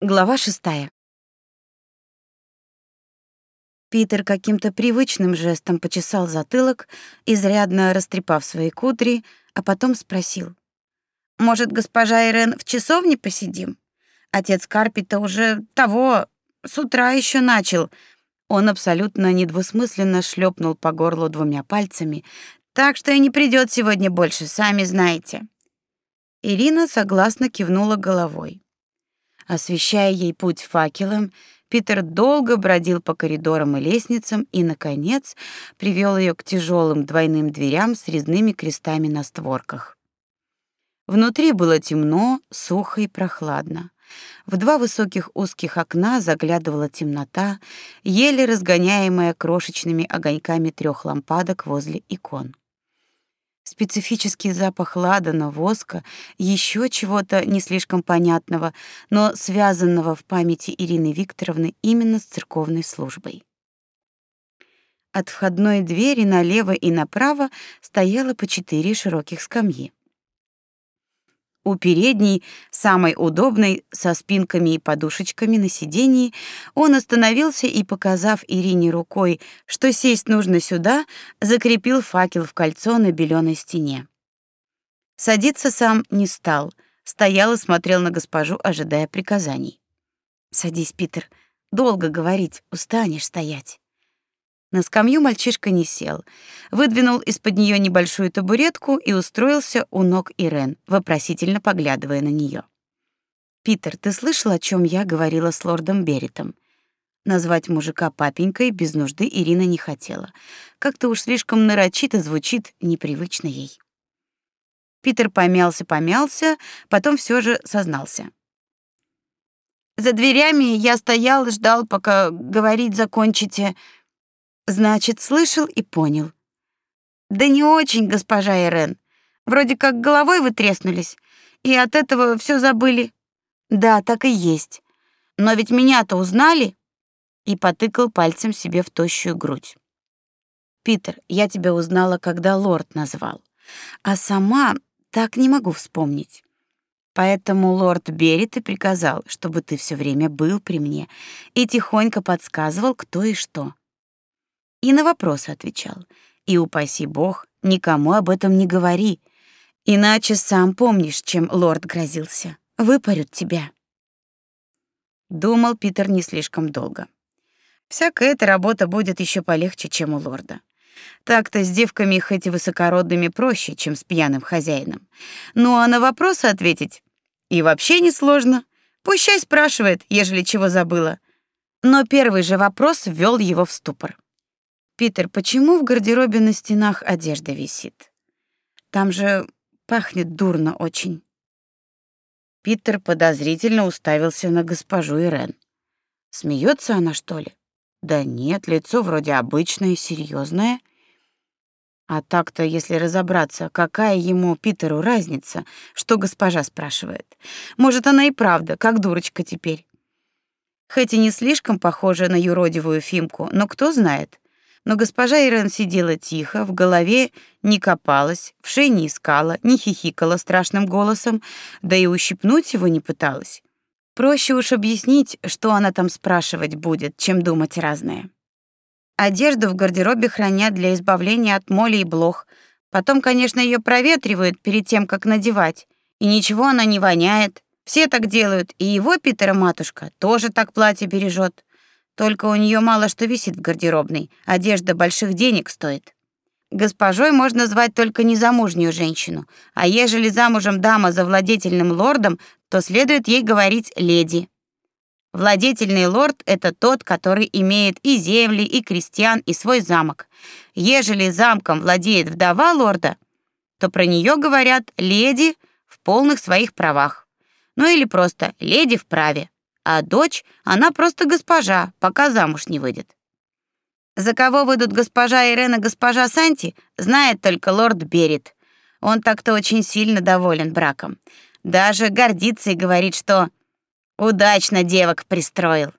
Глава шестая. Питер каким-то привычным жестом почесал затылок, изрядно растрепав свои кудри, а потом спросил: "Может, госпожа Ирен в часовне посидим? Отец Карпита уже того с утра еще начал". Он абсолютно недвусмысленно шлепнул по горлу двумя пальцами, так что и не придет сегодня больше, сами знаете. Ирина согласно кивнула головой. Освещая ей путь факелом, Питер долго бродил по коридорам и лестницам и наконец привел ее к тяжелым двойным дверям с резными крестами на створках. Внутри было темно, сухо и прохладно. В два высоких узких окна заглядывала темнота, еле разгоняемая крошечными огоньками трех лампадок возле икон специфический запах ладана, воска, еще чего-то не слишком понятного, но связанного в памяти Ирины Викторовны именно с церковной службой. От входной двери налево и направо стояло по четыре широких скамьи. У передней, самой удобной, со спинками и подушечками на сиденье, он остановился и, показав Ирине рукой, что сесть нужно сюда, закрепил факел в кольцо на беленой стене. Садиться сам не стал, стоял и смотрел на госпожу, ожидая приказаний. «Садись, Питер, долго говорить, устанешь стоять». На скамью мальчишка не сел, выдвинул из-под нее небольшую табуретку и устроился у ног Ирен, вопросительно поглядывая на нее. Питер, ты слышал, о чем я говорила с лордом Беритом? Назвать мужика папенькой без нужды Ирина не хотела. Как-то уж слишком нарочито звучит, непривычно ей. Питер помялся-помялся, потом все же сознался. За дверями я стоял и ждал, пока говорить закончите. Значит, слышал и понял. Да не очень, госпожа Ирен. Вроде как головой вы треснулись, и от этого все забыли. Да, так и есть. Но ведь меня-то узнали. И потыкал пальцем себе в тощую грудь. Питер, я тебя узнала, когда лорд назвал. А сама так не могу вспомнить. Поэтому лорд Берет и приказал, чтобы ты все время был при мне и тихонько подсказывал, кто и что и на вопросы отвечал. И упаси бог, никому об этом не говори, иначе сам помнишь, чем лорд грозился. Выпарют тебя. Думал Питер не слишком долго. Всякая эта работа будет еще полегче, чем у лорда. Так-то с девками хоть и высокородными проще, чем с пьяным хозяином. Ну а на вопросы ответить и вообще не сложно. Пущай спрашивает, ежели чего забыла. Но первый же вопрос ввел его в ступор. Питер, почему в гардеробе на стенах одежда висит? Там же пахнет дурно очень. Питер подозрительно уставился на госпожу Ирен. Смеется она, что ли? Да нет, лицо вроде обычное, серьезное. А так-то, если разобраться, какая ему, Питеру, разница, что госпожа спрашивает? Может, она и правда, как дурочка теперь. Хоть и не слишком похожа на юродивую Фимку, но кто знает. Но госпожа Ирен сидела тихо, в голове не копалась, в шее не искала, не хихикала страшным голосом, да и ущипнуть его не пыталась. Проще уж объяснить, что она там спрашивать будет, чем думать разное. Одежду в гардеробе хранят для избавления от моли и блох. Потом, конечно, ее проветривают перед тем, как надевать. И ничего она не воняет. Все так делают, и его Питера матушка тоже так платье бережет. Только у нее мало что висит в гардеробной, одежда больших денег стоит. Госпожой можно звать только незамужнюю женщину, а ежели замужем дама за владетельным лордом, то следует ей говорить леди. Владетельный лорд это тот, который имеет и земли, и крестьян, и свой замок. Ежели замком владеет вдова лорда, то про нее говорят леди в полных своих правах. Ну или просто леди в праве а дочь, она просто госпожа, пока замуж не выйдет. За кого выйдут госпожа Ирена госпожа Санти, знает только лорд Берет. Он так-то очень сильно доволен браком. Даже гордится и говорит, что удачно девок пристроил.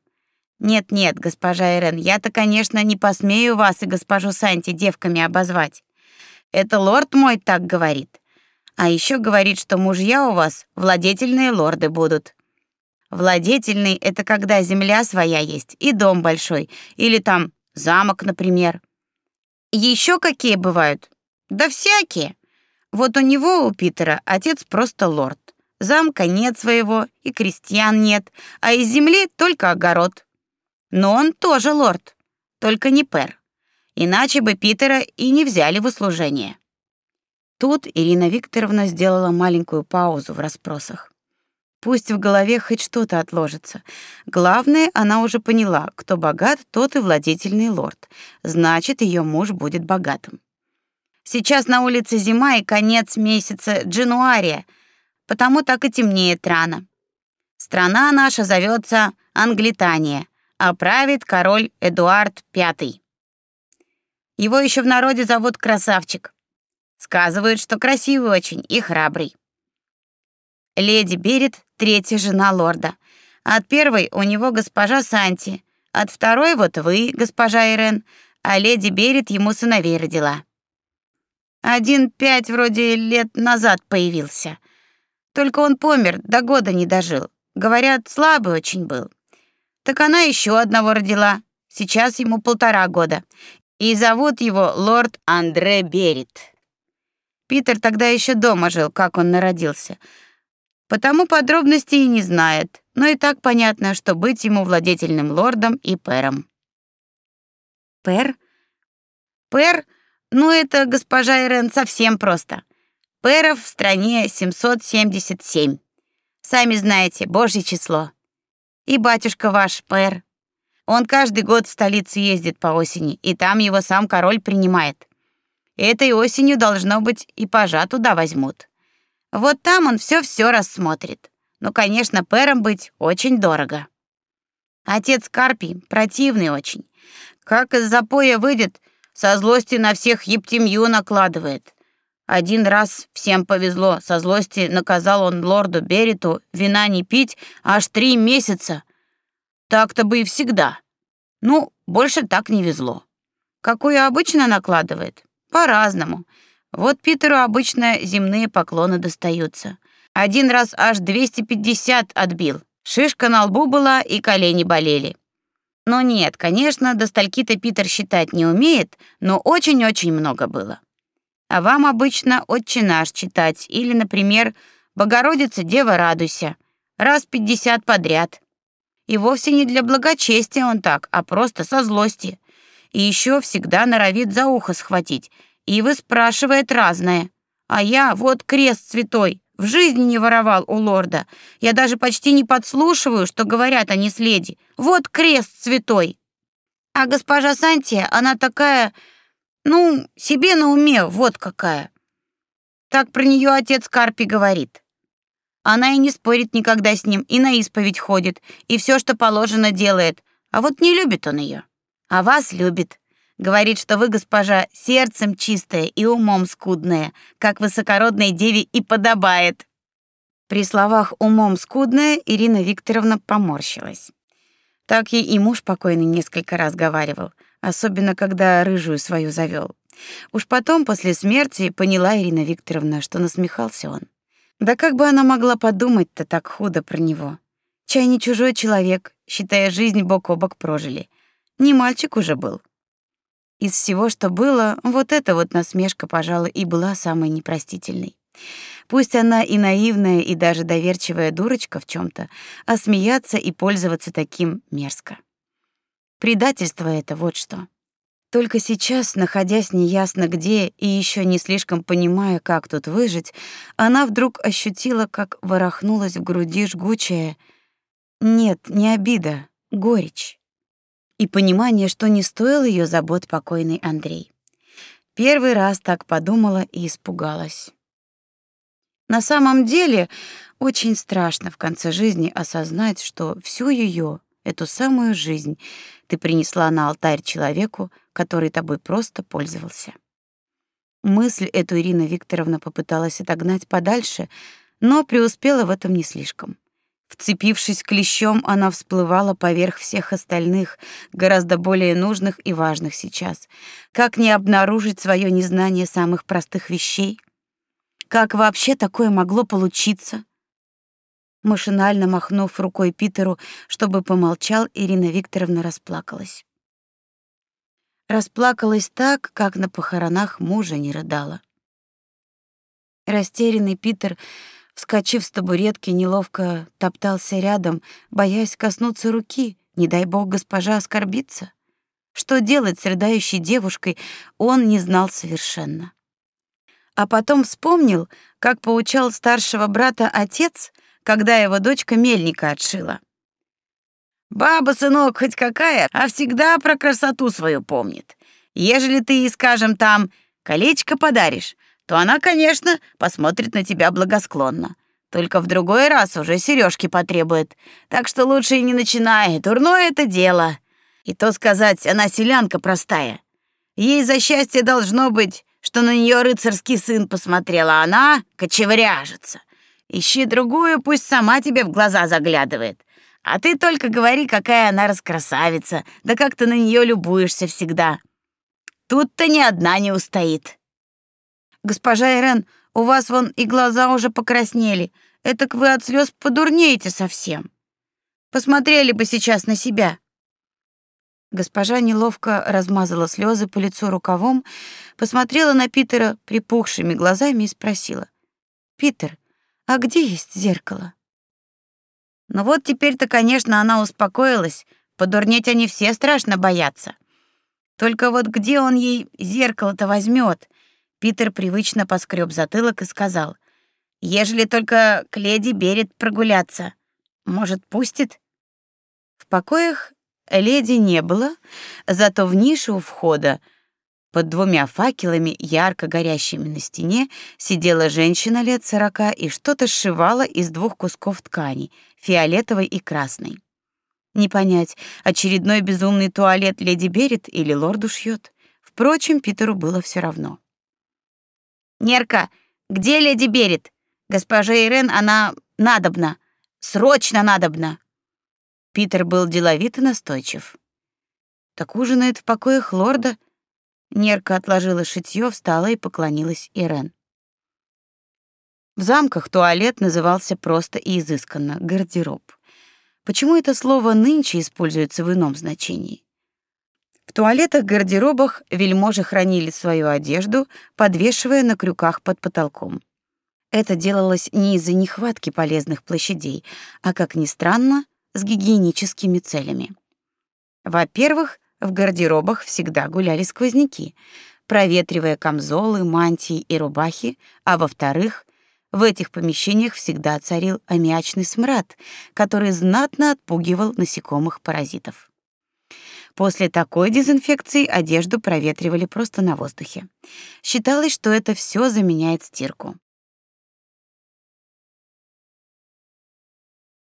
Нет-нет, госпожа Ирен, я-то, конечно, не посмею вас и госпожу Санти девками обозвать. Это лорд мой так говорит. А еще говорит, что мужья у вас владетельные лорды будут. Владетельный — это когда земля своя есть и дом большой, или там замок, например. Еще какие бывают? Да всякие. Вот у него, у Питера, отец просто лорд. Замка нет своего, и крестьян нет, а из земли только огород. Но он тоже лорд, только не пер. Иначе бы Питера и не взяли в услужение. Тут Ирина Викторовна сделала маленькую паузу в расспросах. Пусть в голове хоть что-то отложится. Главное, она уже поняла, кто богат, тот и владетельный лорд. Значит, ее муж будет богатым. Сейчас на улице зима и конец месяца Джануария, потому так и темнеет рано. Страна наша зовется Англитания, а правит король Эдуард V. Его еще в народе зовут Красавчик. Сказывают, что красивый очень и храбрый. Леди Берет — третья жена лорда. От первой у него госпожа Санти, от второй вот вы, госпожа Ирен, а леди Берет ему сыновей родила. Один пять вроде лет назад появился. Только он помер, до года не дожил. Говорят, слабый очень был. Так она еще одного родила. Сейчас ему полтора года. И зовут его лорд Андре Берет. Питер тогда еще дома жил, как он народился. Потому подробностей и не знает, но и так понятно, что быть ему владетельным лордом и пером. Пер? Пер? Ну это, госпожа Ирен, совсем просто. Перов в стране 777. Сами знаете, божье число. И батюшка ваш, пер. Он каждый год в столицу ездит по осени, и там его сам король принимает. Этой осенью должно быть и пажа туда возьмут. Вот там он все-все рассмотрит. Но, конечно, пэром быть очень дорого. Отец Карпий противный очень. Как из запоя выйдет, со злости на всех ептемью накладывает. Один раз всем повезло, со злости наказал он лорду Бериту вина не пить аж три месяца. Так-то бы и всегда. Ну, больше так не везло. Какую обычно накладывает? По-разному. Вот Питеру обычно земные поклоны достаются. Один раз аж 250 отбил. Шишка на лбу была и колени болели. Но нет, конечно, до стальки-то Питер считать не умеет, но очень-очень много было. А вам обычно «Отче наш» читать или, например, «Богородица, Дева, радуйся» раз 50 подряд. И вовсе не для благочестия он так, а просто со злости и еще всегда норовит за ухо схватить и выспрашивает разное. А я вот крест святой, в жизни не воровал у лорда. Я даже почти не подслушиваю, что говорят они с леди. Вот крест святой. А госпожа Сантия, она такая, ну, себе на уме, вот какая. Так про нее отец Карпи говорит. Она и не спорит никогда с ним, и на исповедь ходит, и все, что положено, делает. А вот не любит он ее а вас любит. Говорит, что вы, госпожа, сердцем чистая и умом скудная, как высокородной деве и подобает. При словах умом скудная Ирина Викторовна поморщилась. Так ей и муж покойный несколько раз говаривал, особенно когда рыжую свою завел. Уж потом, после смерти, поняла Ирина Викторовна, что насмехался он. Да как бы она могла подумать-то так худо про него? Чай не чужой человек, считая жизнь бок о бок прожили. Не мальчик уже был. Из всего, что было, вот эта вот насмешка, пожалуй, и была самой непростительной. Пусть она и наивная, и даже доверчивая дурочка в чем то а смеяться и пользоваться таким мерзко. Предательство это вот что. Только сейчас, находясь неясно где и еще не слишком понимая, как тут выжить, она вдруг ощутила, как ворохнулась в груди жгучая... Нет, не обида, горечь и понимание, что не стоил ее забот покойный Андрей. Первый раз так подумала и испугалась. На самом деле, очень страшно в конце жизни осознать, что всю ее, эту самую жизнь, ты принесла на алтарь человеку, который тобой просто пользовался. Мысль эту Ирина Викторовна попыталась отогнать подальше, но преуспела в этом не слишком. Вцепившись клещом, она всплывала поверх всех остальных, гораздо более нужных и важных сейчас. Как не обнаружить свое незнание самых простых вещей? Как вообще такое могло получиться? Машинально махнув рукой Питеру, чтобы помолчал, Ирина Викторовна расплакалась. Расплакалась так, как на похоронах мужа не рыдала. Растерянный Питер, вскочив с табуретки, неловко топтался рядом, боясь коснуться руки, не дай бог госпожа оскорбится. Что делать с рыдающей девушкой, он не знал совершенно. А потом вспомнил, как поучал старшего брата отец, когда его дочка мельника отшила. Баба, сынок, хоть какая, а всегда про красоту свою помнит. Ежели ты скажем, там колечко подаришь, то она, конечно, посмотрит на тебя благосклонно. Только в другой раз уже сережки потребует. Так что лучше и не начинай, дурное это дело. И то сказать, она селянка простая. Ей за счастье должно быть, что на нее рыцарский сын посмотрел, а она кочевряжется. Ищи другую, пусть сама тебе в глаза заглядывает. А ты только говори, какая она раскрасавица, да как ты на нее любуешься всегда. Тут-то ни одна не устоит. Госпожа Ирен, у вас вон и глаза уже покраснели. Этак вы от слез подурнеете совсем. Посмотрели бы сейчас на себя. Госпожа неловко размазала слезы по лицу рукавом, посмотрела на Питера припухшими глазами и спросила: "Питер, а где есть зеркало?" Ну вот теперь-то, конечно, она успокоилась. Подурнеть они все страшно боятся. Только вот где он ей зеркало-то возьмет? Питер привычно поскреб затылок и сказал: "Ежели только к леди Берет прогуляться, может, пустит?" В покоях Леди не было, зато в нише у входа под двумя факелами, ярко горящими на стене, сидела женщина лет сорока и что-то сшивала из двух кусков ткани, фиолетовой и красной. Не понять, очередной безумный туалет леди Берет или лорду шьет. Впрочем, Питеру было все равно. «Нерка, где леди Берет? Госпожа Ирен, она надобна. Срочно надобна!» Питер был деловит и настойчив. Так ужинает в покоях лорда. Нерка отложила шитьё, встала и поклонилась Ирен. В замках туалет назывался просто и изысканно гардероб. Почему это слово нынче используется в ином значении? В туалетах-гардеробах вельможи хранили свою одежду, подвешивая на крюках под потолком. Это делалось не из-за нехватки полезных площадей, а, как ни странно, с гигиеническими целями. Во-первых, в гардеробах всегда гуляли сквозняки, проветривая камзолы, мантии и рубахи, а во-вторых, в этих помещениях всегда царил аммиачный смрад, который знатно отпугивал насекомых-паразитов. После такой дезинфекции одежду проветривали просто на воздухе. Считалось, что это все заменяет стирку.